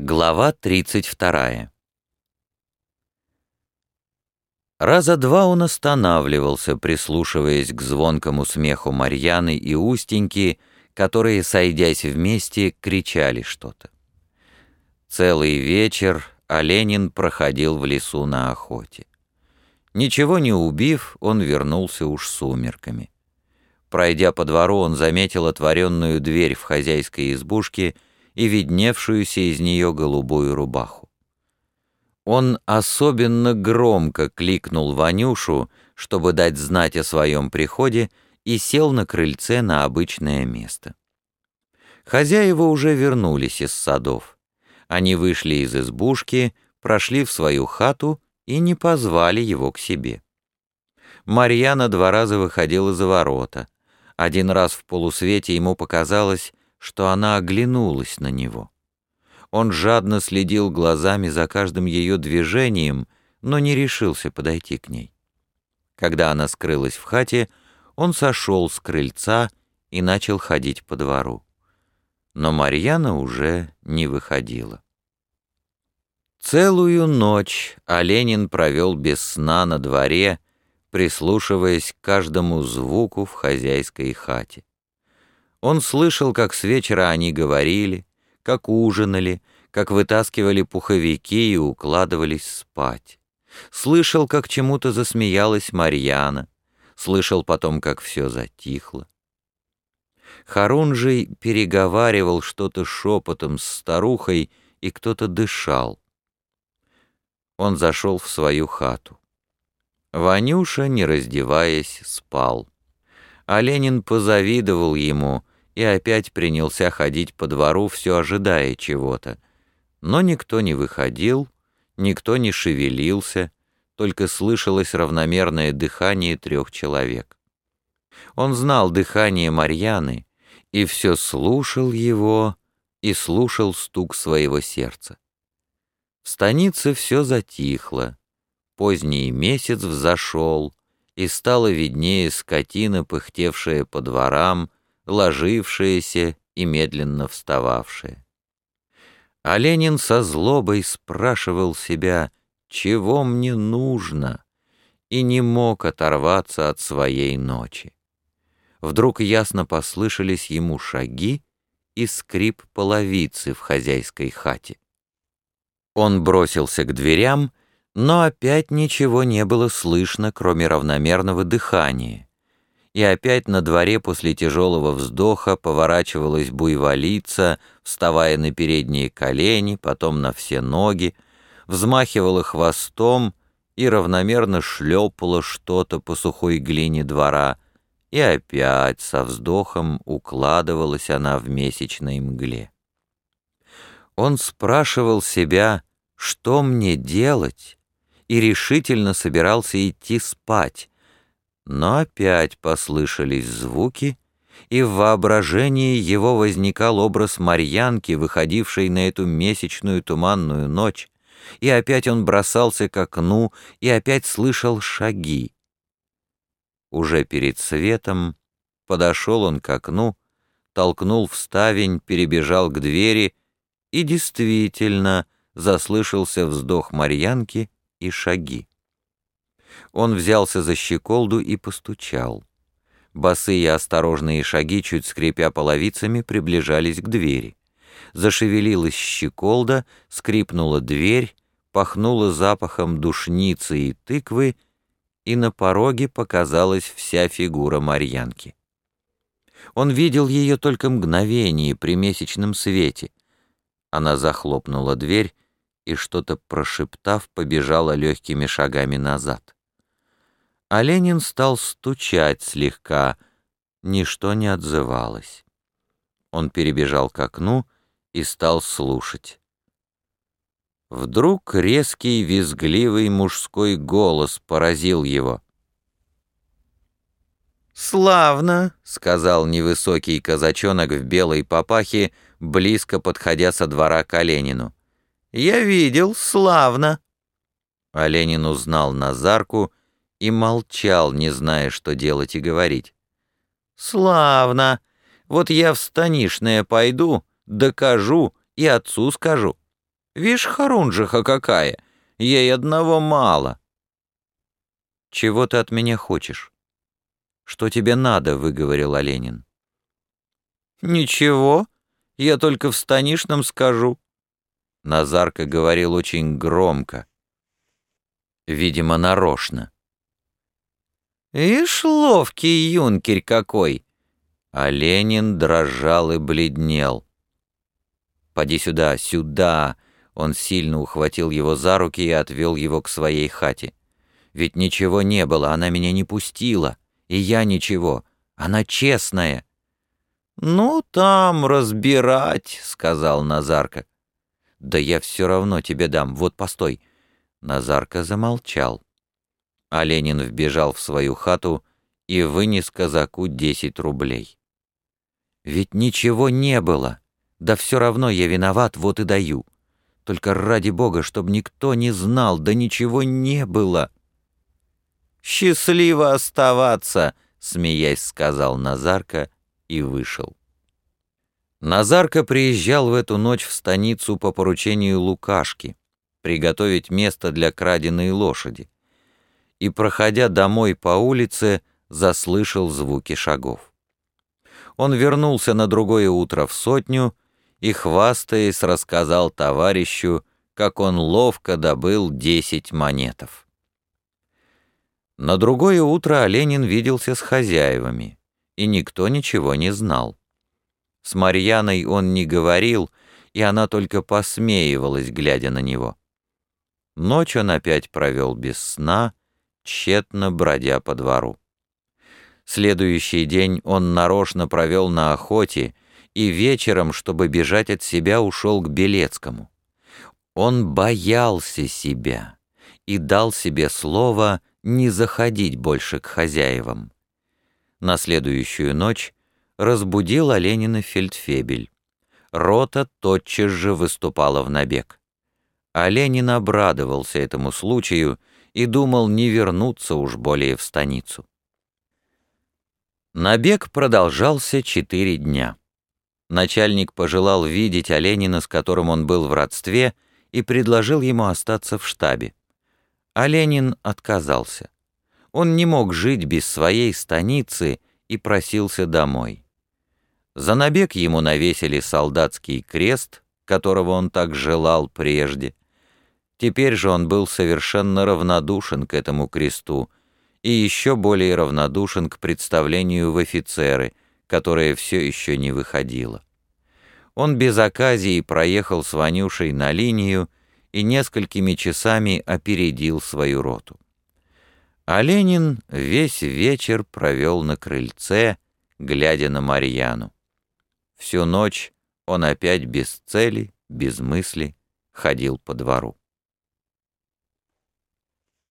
Глава 32 Раза два он останавливался, прислушиваясь к звонкому смеху Марьяны и Устеньки, которые, сойдясь вместе, кричали что-то. Целый вечер Оленин проходил в лесу на охоте. Ничего не убив, он вернулся уж сумерками. Пройдя по двору, он заметил отворенную дверь в хозяйской избушке — и видневшуюся из нее голубую рубаху. Он особенно громко кликнул Ванюшу, чтобы дать знать о своем приходе, и сел на крыльце на обычное место. Хозяева уже вернулись из садов. Они вышли из избушки, прошли в свою хату и не позвали его к себе. Марьяна два раза выходила за ворота. Один раз в полусвете ему показалось, что она оглянулась на него. Он жадно следил глазами за каждым ее движением, но не решился подойти к ней. Когда она скрылась в хате, он сошел с крыльца и начал ходить по двору. Но Марьяна уже не выходила. Целую ночь Оленин провел без сна на дворе, прислушиваясь к каждому звуку в хозяйской хате. Он слышал, как с вечера они говорили, как ужинали, как вытаскивали пуховики и укладывались спать. Слышал, как чему-то засмеялась Марьяна, слышал потом, как все затихло. Харунжий переговаривал что-то шепотом с старухой, и кто-то дышал. Он зашел в свою хату. Ванюша, не раздеваясь, спал. А Ленин позавидовал ему, и опять принялся ходить по двору, все ожидая чего-то. Но никто не выходил, никто не шевелился, только слышалось равномерное дыхание трех человек. Он знал дыхание Марьяны и все слушал его и слушал стук своего сердца. В станице все затихло, поздний месяц взошел, и стало виднее скотина, пыхтевшая по дворам, ложившееся и медленно встававшее. А Ленин со злобой спрашивал себя, чего мне нужно, и не мог оторваться от своей ночи. Вдруг ясно послышались ему шаги и скрип половицы в хозяйской хате. Он бросился к дверям, но опять ничего не было слышно, кроме равномерного дыхания и опять на дворе после тяжелого вздоха поворачивалась буйволица, вставая на передние колени, потом на все ноги, взмахивала хвостом и равномерно шлепала что-то по сухой глине двора, и опять со вздохом укладывалась она в месячной мгле. Он спрашивал себя, что мне делать, и решительно собирался идти спать, но опять послышались звуки, и в воображении его возникал образ Марьянки, выходившей на эту месячную туманную ночь, и опять он бросался к окну, и опять слышал шаги. Уже перед светом подошел он к окну, толкнул в ставень, перебежал к двери, и действительно заслышался вздох Марьянки и шаги. Он взялся за щеколду и постучал. Босые осторожные шаги, чуть скрипя половицами, приближались к двери. Зашевелилась щеколда, скрипнула дверь, пахнула запахом душницы и тыквы, и на пороге показалась вся фигура Марьянки. Он видел ее только мгновение при месячном свете. Она захлопнула дверь и, что-то прошептав, побежала легкими шагами назад а Ленин стал стучать слегка, ничто не отзывалось. Он перебежал к окну и стал слушать. Вдруг резкий, визгливый мужской голос поразил его. «Славно!» — сказал невысокий казачонок в белой папахе, близко подходя со двора к Оленину. «Я видел, славно!» А Ленин узнал Назарку и молчал, не зная, что делать и говорить. «Славно! Вот я в станишное пойду, докажу и отцу скажу. Вишь, хорунжиха какая, ей одного мало. Чего ты от меня хочешь? Что тебе надо, выговорил Оленин. Ничего, я только в станишном скажу. Назарка говорил очень громко. Видимо, нарочно. «Ишь, ловкий юнкерь какой!» А Ленин дрожал и бледнел. «Поди сюда, сюда!» Он сильно ухватил его за руки и отвел его к своей хате. «Ведь ничего не было, она меня не пустила, и я ничего, она честная». «Ну, там разбирать», — сказал Назарка. «Да я все равно тебе дам, вот постой». Назарка замолчал. А Ленин вбежал в свою хату и вынес казаку десять рублей. «Ведь ничего не было. Да все равно я виноват, вот и даю. Только ради бога, чтобы никто не знал, да ничего не было». «Счастливо оставаться», — смеясь сказал Назарка и вышел. Назарка приезжал в эту ночь в станицу по поручению Лукашки, приготовить место для краденой лошади и, проходя домой по улице, заслышал звуки шагов. Он вернулся на другое утро в сотню и, хвастаясь, рассказал товарищу, как он ловко добыл десять монетов. На другое утро Оленин виделся с хозяевами, и никто ничего не знал. С Марьяной он не говорил, и она только посмеивалась, глядя на него. Ночь он опять провел без сна, тщетно бродя по двору. Следующий день он нарочно провел на охоте и вечером, чтобы бежать от себя, ушел к Белецкому. Он боялся себя и дал себе слово не заходить больше к хозяевам. На следующую ночь разбудил Оленина фельдфебель. Рота тотчас же выступала в набег. Оленин обрадовался этому случаю и думал не вернуться уж более в станицу. Набег продолжался четыре дня. Начальник пожелал видеть Оленина, с которым он был в родстве, и предложил ему остаться в штабе. Оленин отказался. Он не мог жить без своей станицы и просился домой. За набег ему навесили солдатский крест, которого он так желал прежде, Теперь же он был совершенно равнодушен к этому кресту и еще более равнодушен к представлению в офицеры, которое все еще не выходило. Он без оказии проехал с Ванюшей на линию и несколькими часами опередил свою роту. А Ленин весь вечер провел на крыльце, глядя на Марьяну. Всю ночь он опять без цели, без мысли ходил по двору.